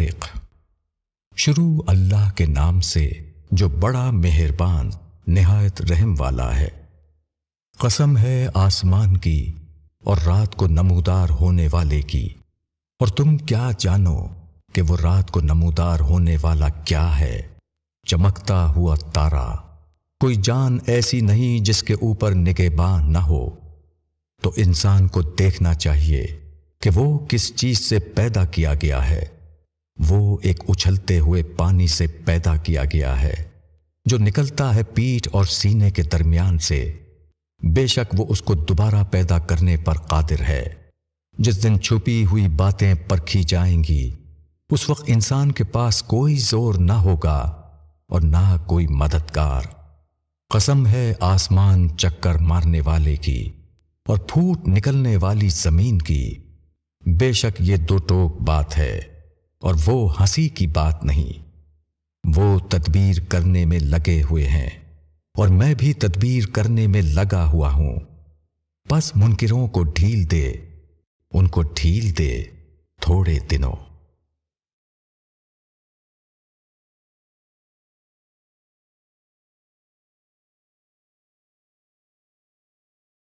طارق شروع اللہ کے نام سے جو بڑا مہربان، نہایت رحم والا ہے۔ قسم ہے آسمان کی اور رات کو نمودار ہونے والے کی۔ اور تم کیا جانو کہ وہ رات کو نمودار ہونے والا کیا ہے؟ چمکتا ہوا تارا۔ کوئی جان ایسی نہیں جس کے اوپر نگہبان نہ ہو۔ تو انسان کو دیکھنا چاہیے کہ وہ کس چیز سے پیدا کیا گیا ہے۔ وہ ایک اچھلتے ہوئے پانی سے پیدا کیا گیا ہے، جو نکلتا ہے پیٹھ اور سینے کے درمیان سے۔ بے شک وہ اس کو دوبارہ پیدا کرنے پر قادر ہے۔ جس دن چھپی ہوئی باتیں پرکھی جائیں گی، اس وقت انسان کے پاس کوئی زور نہ ہوگا اور نہ کوئی مددگار۔ قسم ہے آسمان چکر مارنے والے کی اور پھوٹ نکلنے والی زمین کی۔ بے شک یہ دو ٹوک بات ہے۔ اور وہ ہنسی کی بات نہیں۔ وہ تدبیر کرنے میں لگے ہوئے ہیں اور میں بھی تدبیر کرنے میں لگا ہوا ہوں۔ بس منکروں کو ڈھیل دے۔ ان کو ڈھیل دے تھوڑے دنوں۔